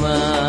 Fatima.